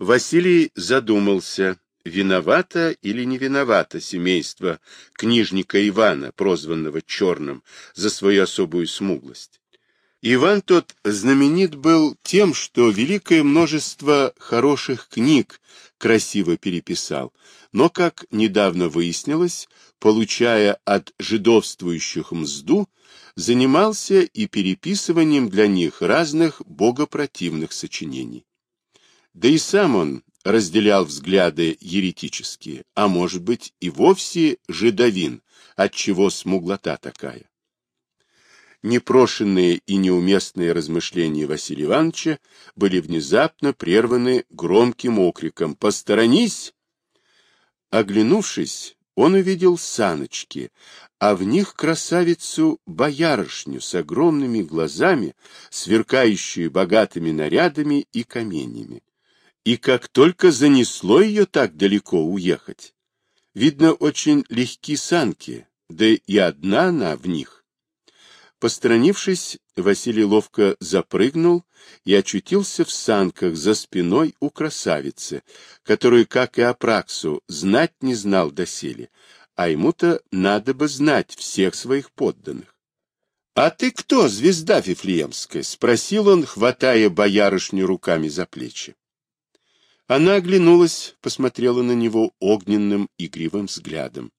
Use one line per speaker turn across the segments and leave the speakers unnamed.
Василий задумался, виновато или не виновато семейство книжника Ивана, прозванного Черным, за свою особую смуглость. Иван тот знаменит был тем, что великое множество хороших книг красиво переписал, но, как недавно выяснилось, получая от жидовствующих мзду, занимался и переписыванием для них разных богопротивных сочинений. Да и сам он разделял взгляды еретические, а может быть и вовсе жидовин, отчего смуглота такая. Непрошенные и неуместные размышления Василия Ивановича были внезапно прерваны громким окриком «Посторонись!». Оглянувшись, он увидел саночки, а в них красавицу-боярышню с огромными глазами, сверкающую богатыми нарядами и каменьями. И как только занесло ее так далеко уехать, видно, очень легки санки, да и одна она в них. Посторонившись, Василий ловко запрыгнул и очутился в санках за спиной у красавицы, которую, как и Апраксу, знать не знал доселе, а ему-то надо бы знать всех своих подданных. — А ты кто, звезда Фифлеемская? — спросил он, хватая боярышню руками за плечи. Она оглянулась, посмотрела на него огненным игривым взглядом.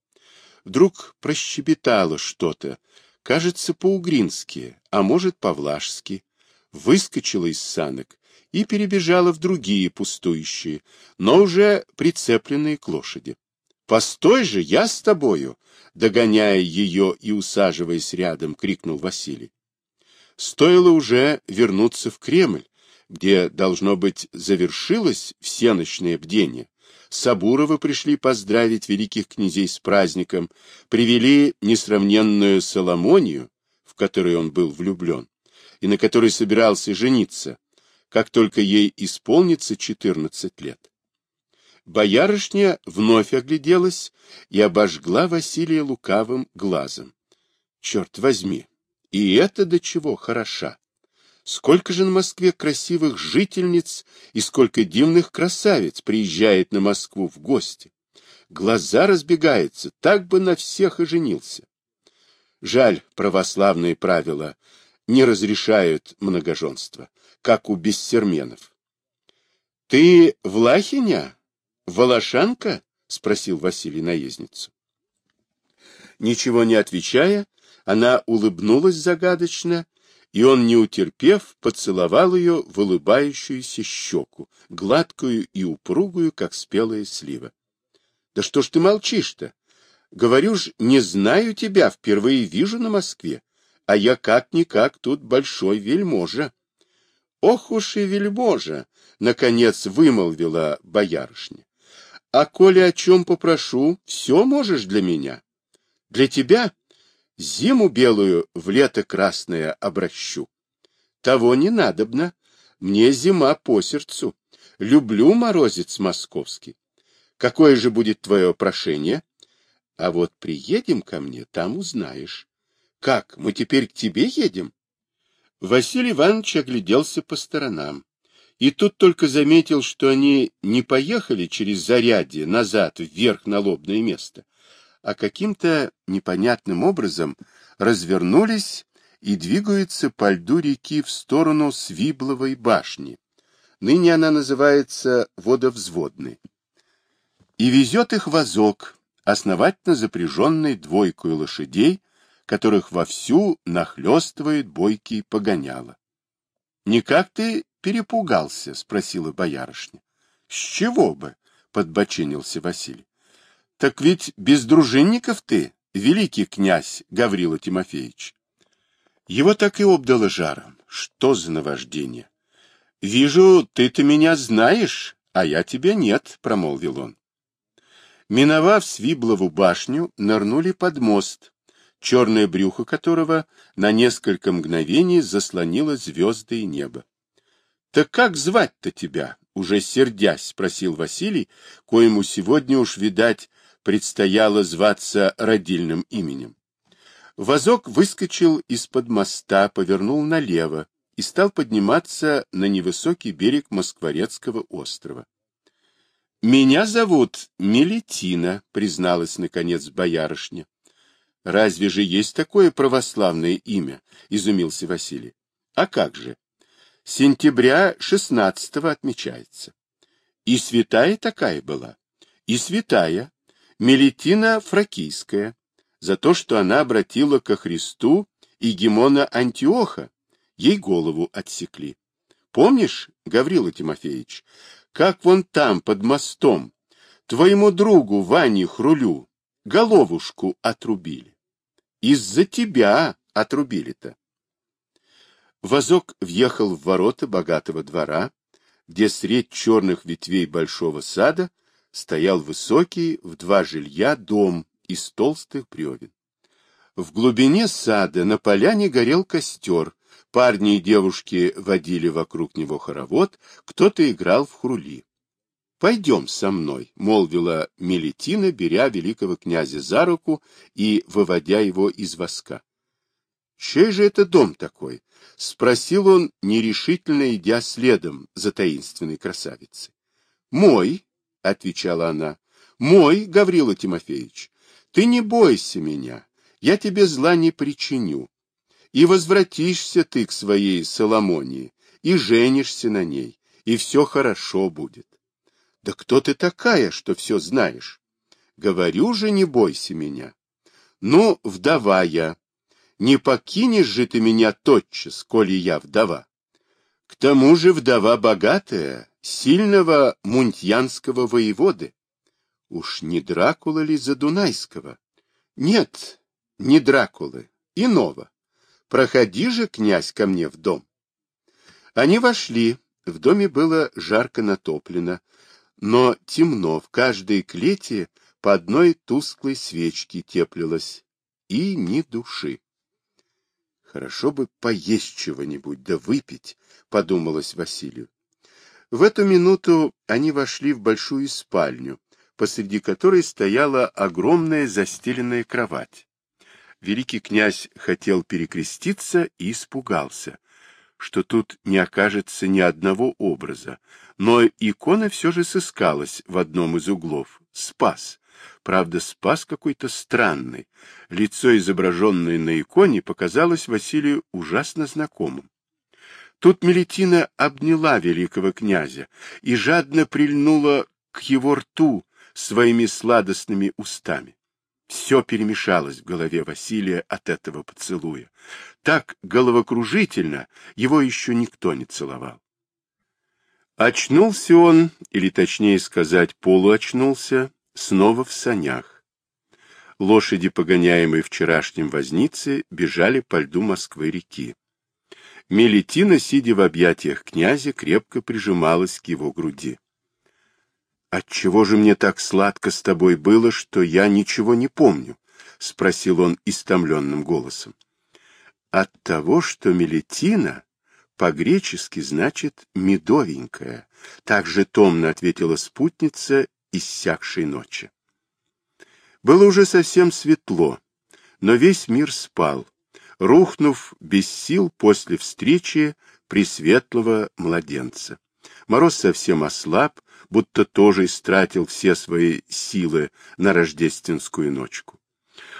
Вдруг прощебетала что-то, кажется, по-угрински, а может, по-влажски, выскочила из санок и перебежала в другие пустующие, но уже прицепленные к лошади. «Постой же, я с тобою!» Догоняя ее и усаживаясь рядом, крикнул Василий. Стоило уже вернуться в Кремль, где, должно быть, завершилось всеночное бдение. Сабуровы пришли поздравить великих князей с праздником, привели несравненную Соломонию, в которой он был влюблен, и на которой собирался жениться, как только ей исполнится четырнадцать лет. Боярышня вновь огляделась и обожгла Василия лукавым глазом. Черт возьми, и это до чего хороша! Сколько же на Москве красивых жительниц и сколько дивных красавиц приезжает на Москву в гости. Глаза разбегаются, так бы на всех и женился. Жаль, православные правила не разрешают многоженство, как у бессерменов. — Ты Влахиня? Волошанка? — спросил Василий наездницу. Ничего не отвечая, она улыбнулась загадочно и он, не утерпев, поцеловал ее в улыбающуюся щеку, гладкую и упругую, как спелая слива. — Да что ж ты молчишь-то? Говорю ж, не знаю тебя, впервые вижу на Москве, а я как-никак тут большой вельможа. — Ох уж и вельможа! — наконец вымолвила боярышня. — А коли о чем попрошу, все можешь для меня. Для тебя Зиму белую в лето красное обращу. Того не надобно. Мне зима по сердцу. Люблю морозец московский. Какое же будет твое прошение? А вот приедем ко мне, там узнаешь. Как, мы теперь к тебе едем? Василий Иванович огляделся по сторонам. И тут только заметил, что они не поехали через зарядье назад вверх на лобное место, а каким-то непонятным образом развернулись и двигаются по льду реки в сторону Свибловой башни. Ныне она называется Водовзводной. И везет их вазок, основательно запряженный двойкой лошадей, которых вовсю нахлестывает бойкий погоняло. — Никак ты перепугался? — спросила боярышня. — С чего бы? — подбоченился Василий. Так ведь без дружинников ты, великий князь Гаврила Тимофеевич. Его так и обдало жаром. Что за наваждение? Вижу, ты-то меня знаешь, а я тебя нет, промолвил он. Миновав Свиблову башню, нырнули под мост, черное брюхо которого на несколько мгновений заслонило звезды и небо. — Так как звать-то тебя? — уже сердясь, спросил Василий, коему сегодня уж, видать, предстояло зваться родильным именем. Вазок выскочил из-под моста, повернул налево и стал подниматься на невысокий берег Москворецкого острова. Меня зовут Мелетина, призналась наконец боярышня. Разве же есть такое православное имя? изумился Василий. А как же? Сентября шестнадцатого отмечается. И святая такая была. И святая, Мелетина Фракийская, за то, что она обратила ко Христу и Гемона Антиоха, ей голову отсекли. Помнишь, Гаврила Тимофеевич, как вон там, под мостом, твоему другу Ване Хрулю головушку отрубили? Из-за тебя отрубили-то. Возок въехал в ворота богатого двора, где средь черных ветвей большого сада стоял высокий в два жилья дом из толстых бревен. В глубине сада на поляне горел костер, парни и девушки водили вокруг него хоровод, кто-то играл в хрули. — Пойдем со мной, — молвила Мелетина, беря великого князя за руку и выводя его из воска. — Чей же это дом такой? — спросил он, нерешительно идя следом за таинственной красавицей. — Мой, — отвечала она, — мой, Гаврила Тимофеевич. Ты не бойся меня, я тебе зла не причиню. И возвратишься ты к своей Соломонии, и женишься на ней, и все хорошо будет. Да кто ты такая, что все знаешь? Говорю же, не бойся меня. Ну, вдова я. Не покинешь же ты меня тотчас, коли я вдова. К тому же вдова богатая, сильного мунтьянского воеводы. Уж не Дракула ли за Дунайского? Нет, не Дракулы, иного. Проходи же, князь, ко мне в дом. Они вошли. В доме было жарко натоплено, но темно, в каждой клете по одной тусклой свечке теплилось, и ни души. Хорошо бы поесть чего-нибудь, да выпить, — подумалось Василию. В эту минуту они вошли в большую спальню, посреди которой стояла огромная застеленная кровать. Великий князь хотел перекреститься и испугался, что тут не окажется ни одного образа, но икона все же сыскалась в одном из углов. Спас. Правда, спас какой-то странный. Лицо, изображенное на иконе, показалось Василию ужасно знакомым. Тут Мелетина обняла великого князя и жадно прильнула к его рту, своими сладостными устами. Все перемешалось в голове Василия от этого поцелуя. Так головокружительно его еще никто не целовал. Очнулся он, или точнее сказать, полуочнулся, снова в санях. Лошади, погоняемые вчерашним вознице, бежали по льду Москвы-реки. Мелетина, сидя в объятиях князя, крепко прижималась к его груди. «Отчего же мне так сладко с тобой было, что я ничего не помню?» — спросил он истомленным голосом. «От того, что Мелетина по-гречески значит «медовенькая», — так же томно ответила спутница иссякшей ночи. Было уже совсем светло, но весь мир спал, рухнув без сил после встречи пресветлого младенца. Мороз совсем ослаб, будто тоже истратил все свои силы на рождественскую ночку.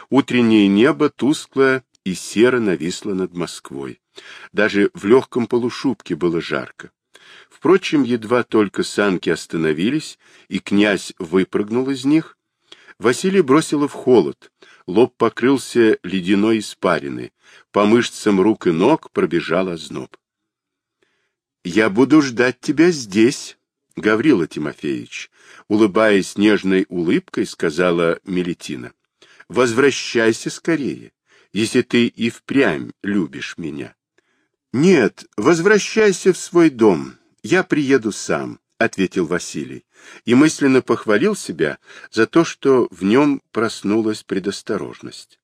Утреннее небо тускло и серо нависло над Москвой. Даже в легком полушубке было жарко. Впрочем, едва только санки остановились, и князь выпрыгнул из них, Василий бросило в холод, лоб покрылся ледяной испариной, по мышцам рук и ног пробежал озноб. — Я буду ждать тебя здесь, Гаврила Тимофеевич, улыбаясь нежной улыбкой, сказала Мелетина. Возвращайся скорее, если ты и впрямь любишь меня. Нет, возвращайся в свой дом, я приеду сам, ответил Василий, и мысленно похвалил себя за то, что в нем проснулась предосторожность.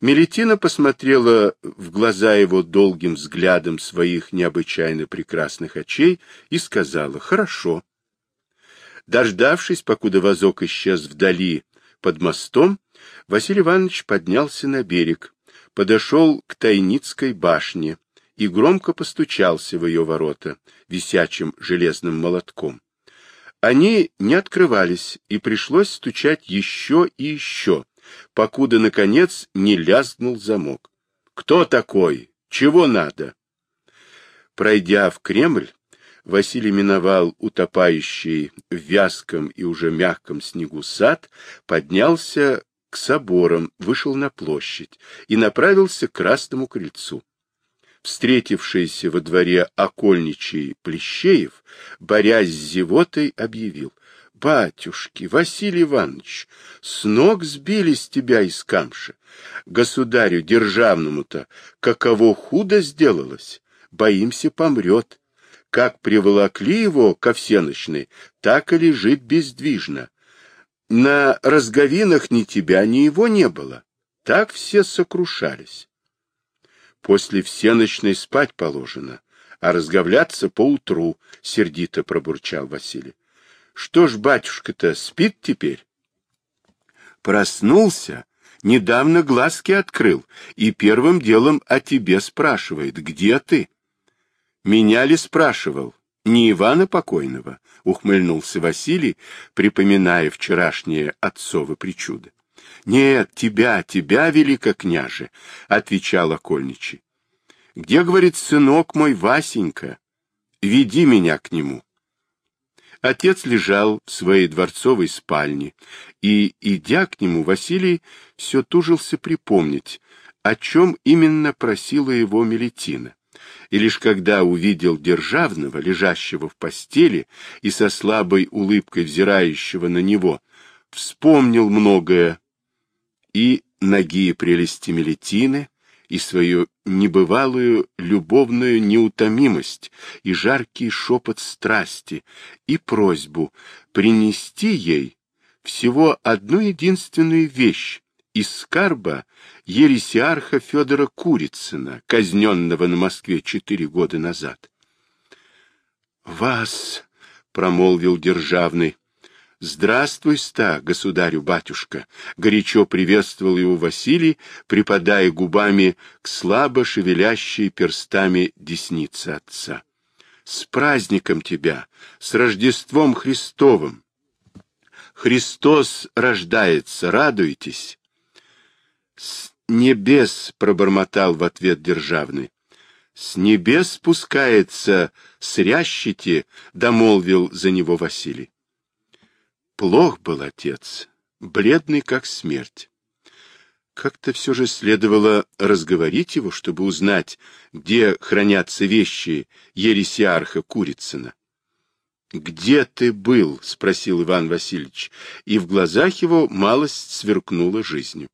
Мелетина посмотрела в глаза его долгим взглядом своих необычайно прекрасных очей и сказала «Хорошо». Дождавшись, покуда вазок исчез вдали под мостом, Василий Иванович поднялся на берег, подошел к Тайницкой башне и громко постучался в ее ворота висячим железным молотком. Они не открывались, и пришлось стучать еще и еще, покуда, наконец, не лязгнул замок. «Кто такой? Чего надо?» Пройдя в Кремль, Василий миновал утопающий в вязком и уже мягком снегу сад, поднялся к соборам, вышел на площадь и направился к Красному крыльцу. Встретившийся во дворе окольничий Плещеев, борясь с зевотой, объявил. — Батюшки, Василий Иванович, с ног сбили с тебя из камша. Государю державному-то каково худо сделалось. Боимся, помрет. Как приволокли его ко всеночной, так и лежит бездвижно. На разговинах ни тебя, ни его не было. Так все сокрушались. После всеночной спать положено, а разговляться поутру, — сердито пробурчал Василий. Что ж батюшка-то спит теперь? Проснулся, недавно глазки открыл, и первым делом о тебе спрашивает, где ты? Меня ли спрашивал? Не Ивана покойного, — ухмыльнулся Василий, припоминая вчерашнее отцовы причуды. — Нет, тебя, тебя, великокняже, — отвечал окольничий. — Где, говорит, сынок мой Васенька? Веди меня к нему. Отец лежал в своей дворцовой спальне, и, идя к нему, Василий все тужился припомнить, о чем именно просила его Мелетина и лишь когда увидел Державного, лежащего в постели и со слабой улыбкой взирающего на него, вспомнил многое и ноги прелести Мелетины, и свою небывалую любовную неутомимость, и жаркий шепот страсти, и просьбу принести ей всего одну единственную вещь из скарба ересиарха Федора Курицына, казненного на Москве четыре года назад. «Вас!» — промолвил Державный. «Здравствуй, ста, государю-батюшка!» — горячо приветствовал его Василий, припадая губами к слабо шевелящей перстами десницы отца. «С праздником тебя! С Рождеством Христовым! Христос рождается, радуйтесь!» «С небес!» — пробормотал в ответ Державный. «С небес спускается, срящите!» — домолвил за него Василий. Плох был отец, бледный как смерть. Как-то все же следовало разговорить его, чтобы узнать, где хранятся вещи ересиарха Курицына. — Где ты был? — спросил Иван Васильевич, и в глазах его малость сверкнула жизнью.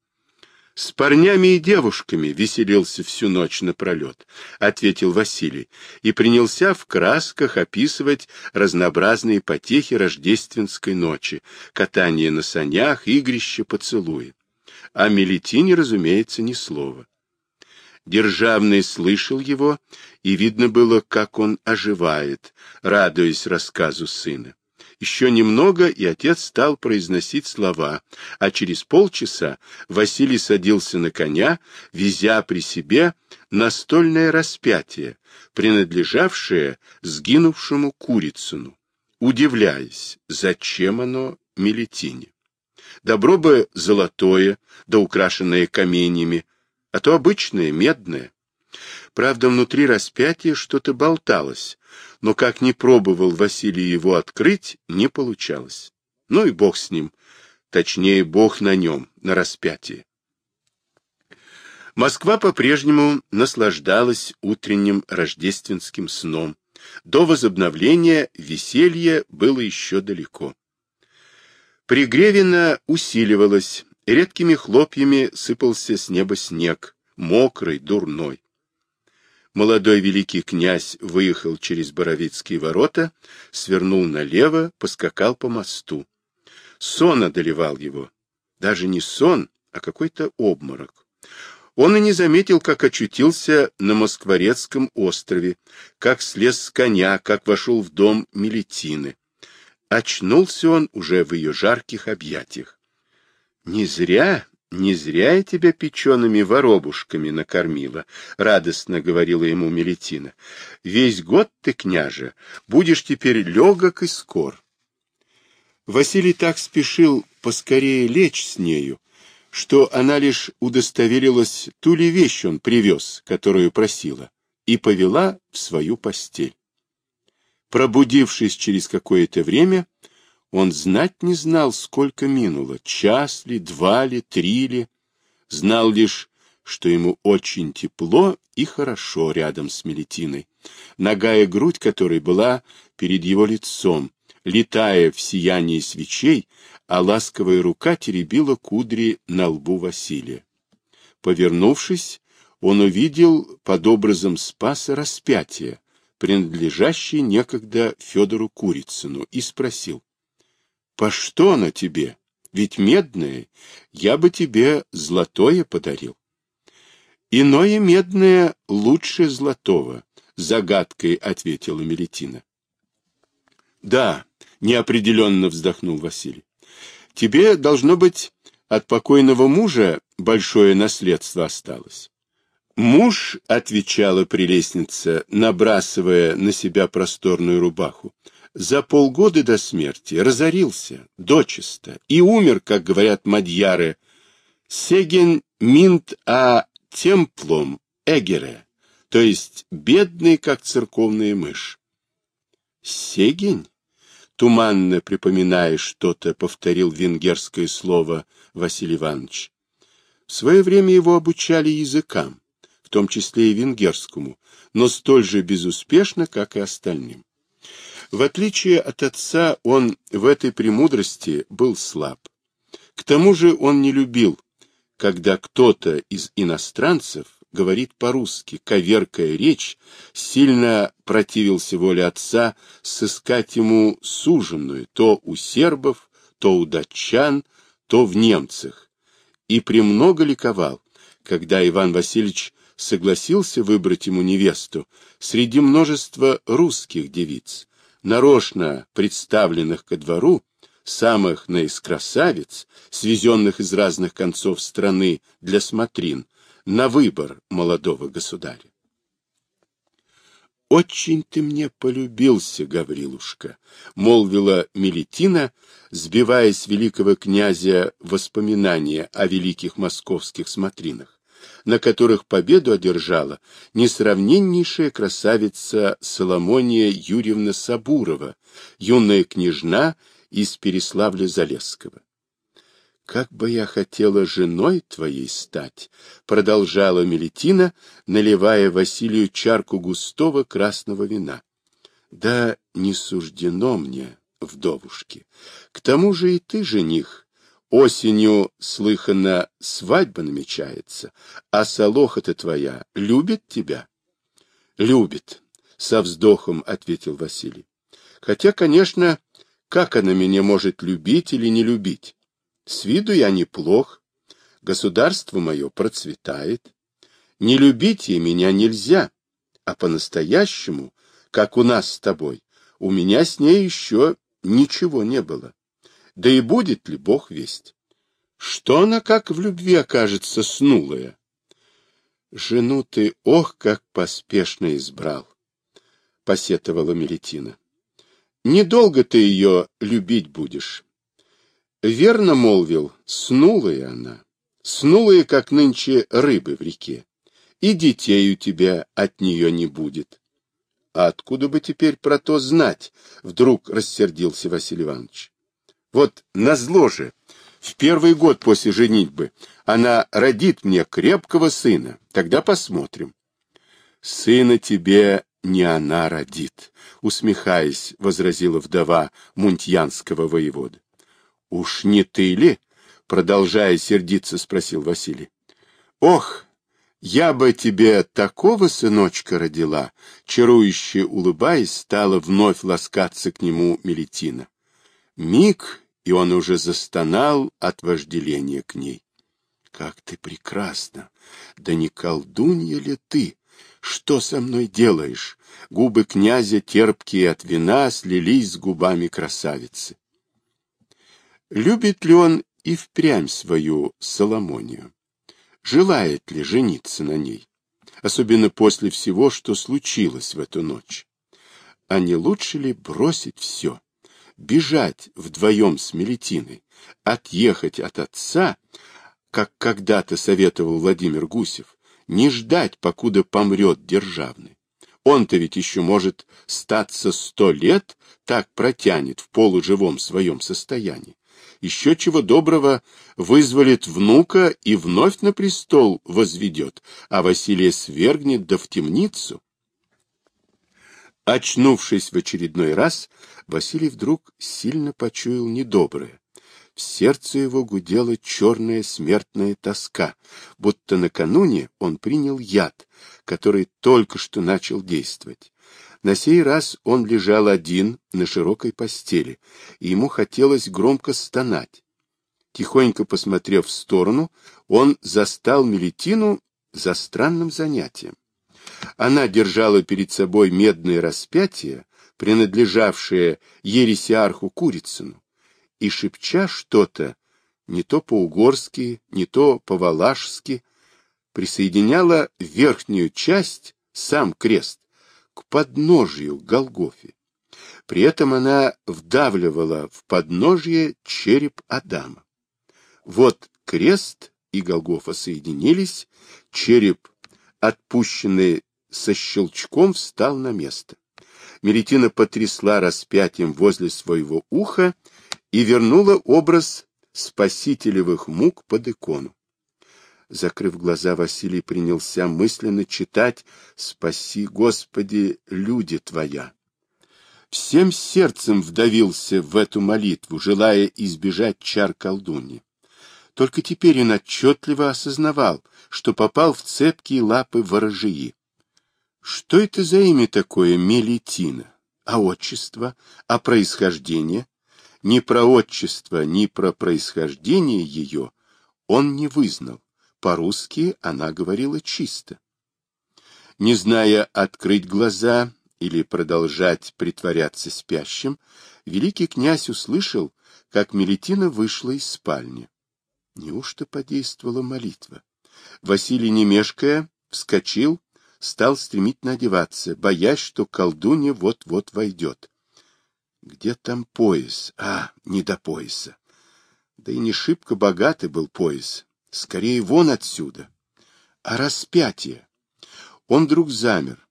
С парнями и девушками веселился всю ночь напролет, — ответил Василий, и принялся в красках описывать разнообразные потехи рождественской ночи, катание на санях, игрище, поцелуи. О Мелитине, разумеется, ни слова. Державный слышал его, и видно было, как он оживает, радуясь рассказу сына. Еще немного, и отец стал произносить слова, а через полчаса Василий садился на коня, везя при себе настольное распятие, принадлежавшее сгинувшему Курицыну, удивляясь, зачем оно Мелетине. Добро бы золотое, да украшенное каменьями, а то обычное, медное. Правда, внутри распятия что-то болталось, но как ни пробовал Василий его открыть, не получалось. Ну и бог с ним, точнее, бог на нем, на распятии. Москва по-прежнему наслаждалась утренним рождественским сном. До возобновления веселье было еще далеко. Пригревина усиливалась, редкими хлопьями сыпался с неба снег, мокрый, дурной молодой великий князь выехал через Боровицкие ворота, свернул налево, поскакал по мосту. Сон одолевал его. Даже не сон, а какой-то обморок. Он и не заметил, как очутился на Москворецком острове, как слез с коня, как вошел в дом Мелетины. Очнулся он уже в ее жарких объятиях. Не зря не зря я тебя печеными воробушками накормила, — радостно говорила ему Мелетина. — Весь год ты, княже, будешь теперь легок и скор. Василий так спешил поскорее лечь с нею, что она лишь удостоверилась, ту ли вещь он привез, которую просила, и повела в свою постель. Пробудившись через какое-то время, он знать не знал, сколько минуло, час ли, два ли, три ли, знал лишь, что ему очень тепло и хорошо рядом с Мелетиной, ногая грудь которой была перед его лицом, летая в сиянии свечей, а ласковая рука теребила кудри на лбу Василия. Повернувшись, он увидел под образом Спаса распятие, принадлежащее некогда Федору Курицыну, и спросил, «По что оно тебе? Ведь медное, я бы тебе золотое подарил». «Иное медное лучше золотого», — загадкой ответила Мелетина. «Да», — неопределенно вздохнул Василий. «Тебе, должно быть, от покойного мужа большое наследство осталось». «Муж», — отвечала прелестница, набрасывая на себя просторную рубаху, за полгода до смерти разорился, дочисто, и умер, как говорят мадьяры, «Сеген минт а темплом эгере», то есть бедный, как церковная мышь. «Сегень?» Туманно припоминая что-то, повторил венгерское слово Василий Иванович. В свое время его обучали языкам, в том числе и венгерскому, но столь же безуспешно, как и остальным. В отличие от отца, он в этой премудрости был слаб. К тому же он не любил, когда кто-то из иностранцев говорит по-русски, коверкая речь, сильно противился воле отца сыскать ему суженную то у сербов, то у датчан, то в немцах, и премного ликовал, когда Иван Васильевич согласился выбрать ему невесту среди множества русских девиц, нарочно представленных ко двору, самых наискрасавиц, свезенных из разных концов страны для смотрин, на выбор молодого государя. «Очень ты мне полюбился, Гаврилушка», — молвила Мелитина, сбивая с великого князя воспоминания о великих московских смотринах, на которых победу одержала несравненнейшая красавица Соломония Юрьевна Сабурова, юная княжна из Переславля-Залесского. «Как бы я хотела женой твоей стать!» — продолжала Мелетина, наливая Василию чарку густого красного вина. «Да не суждено мне, вдовушке. К тому же и ты, жених, осенью, слыхано, свадьба намечается, а Солоха-то твоя любит тебя?» «Любит», — со вздохом ответил Василий. «Хотя, конечно, как она меня может любить или не любить?» С виду я неплох, государство мое процветает. Не любить ей меня нельзя, а по-настоящему, как у нас с тобой, у меня с ней еще ничего не было. Да и будет ли Бог весть? Что она как в любви окажется снулая? Жену ты, ох, как поспешно избрал, — посетовала Мелетина. Недолго ты ее любить будешь. Верно молвил, снулая она, снулая, как нынче рыбы в реке, и детей у тебя от нее не будет. А откуда бы теперь про то знать? Вдруг рассердился Василий Иванович. Вот назло же, в первый год после женитьбы она родит мне крепкого сына, тогда посмотрим. Сына тебе не она родит, усмехаясь, возразила вдова мунтьянского воевода. Уж не ты ли? Продолжая сердиться, спросил Василий. Ох, я бы тебе такого сыночка родила, чарующе улыбаясь, стала вновь ласкаться к нему Мелитина. Миг, и он уже застонал от вожделения к ней. Как ты прекрасна! Да не колдунья ли ты? Что со мной делаешь? Губы князя, терпкие от вина, слились с губами красавицы. Любит ли он и впрямь свою Соломонию? Желает ли жениться на ней? Особенно после всего, что случилось в эту ночь. А не лучше ли бросить все, бежать вдвоем с Мелетиной, отъехать от отца, как когда-то советовал Владимир Гусев, не ждать, покуда помрет державный. Он-то ведь еще может статься сто лет, так протянет в полуживом своем состоянии. Еще чего доброго вызволит внука и вновь на престол возведет, а Василия свергнет да в темницу. Очнувшись в очередной раз, Василий вдруг сильно почуял недоброе. В сердце его гудела черная смертная тоска, будто накануне он принял яд, который только что начал действовать. На сей раз он лежал один на широкой постели, и ему хотелось громко стонать. Тихонько посмотрев в сторону, он застал Мелетину за странным занятием. Она держала перед собой медное распятие, принадлежавшее ересиарху Курицыну, и, шепча что-то, не то по-угорски, не то по-валашски, присоединяла верхнюю часть, сам крест, к подножию Голгофе. При этом она вдавливала в подножье череп Адама. Вот крест и Голгофа соединились, череп, отпущенный со щелчком, встал на место. Меретина потрясла распятием возле своего уха и вернула образ спасителевых мук под икону. Закрыв глаза, Василий принялся мысленно читать «Спаси, Господи, люди Твоя». Всем сердцем вдавился в эту молитву, желая избежать чар колдуньи. Только теперь он отчетливо осознавал, что попал в цепкие лапы ворожии. Что это за имя такое Мелитина? А отчество? А происхождение? Ни про отчество, ни про происхождение ее он не вызнал. По-русски она говорила чисто. Не зная, открыть глаза или продолжать притворяться спящим, великий князь услышал, как Мелетина вышла из спальни. Неужто подействовала молитва? Василий, не мешкая, вскочил, стал стремительно одеваться, боясь, что колдунья вот-вот войдет. Где там пояс? А, не до пояса. Да и не шибко богатый был пояс. Скорее вон отсюда. А распятие? Он вдруг замер.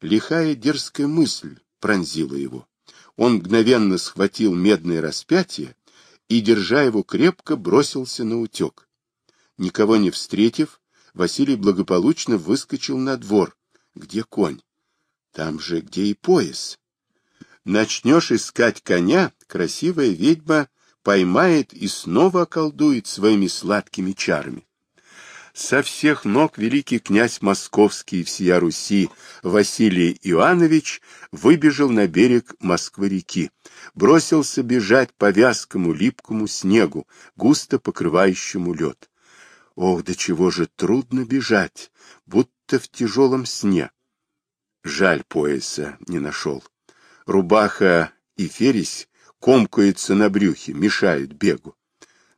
Лихая дерзкая мысль пронзила его. Он мгновенно схватил медное распятие и, держа его крепко, бросился на утек. Никого не встретив, Василий благополучно выскочил на двор. Где конь? Там же, где и пояс. Начнешь искать коня, красивая ведьма поймает и снова околдует своими сладкими чарами. Со всех ног великий князь московский всея Руси Василий Иоаннович выбежал на берег Москвы-реки, бросился бежать по вязкому липкому снегу, густо покрывающему лед. Ох, до чего же трудно бежать, будто в тяжелом сне. Жаль, пояса не нашел. Рубаха и фересь комкаются на брюхе, мешают бегу.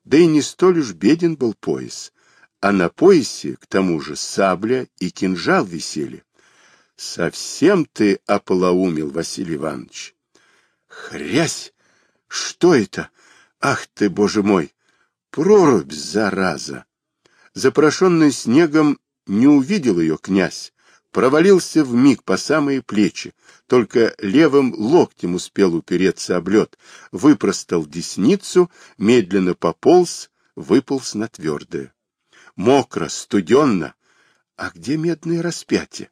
Да и не столь уж беден был пояс, а на поясе, к тому же, сабля и кинжал висели. Совсем ты ополоумил, Василий Иванович. Хрясь! Что это? Ах ты, боже мой! Прорубь, зараза! Запрошенный снегом не увидел ее князь, провалился в миг по самые плечи, только левым локтем успел упереться об лед, выпростал десницу, медленно пополз, выполз на твердое. Мокро, студенно. А где медное распятие?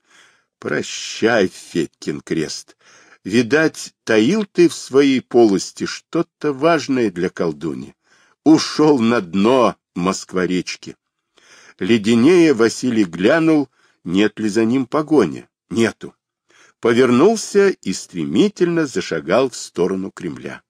Прощай, Федькин крест. Видать, таил ты в своей полости что-то важное для колдуни. Ушел на дно Москворечки. Леденее Василий глянул, нет ли за ним погони. Нету. Повернулся и стремительно зашагал в сторону Кремля.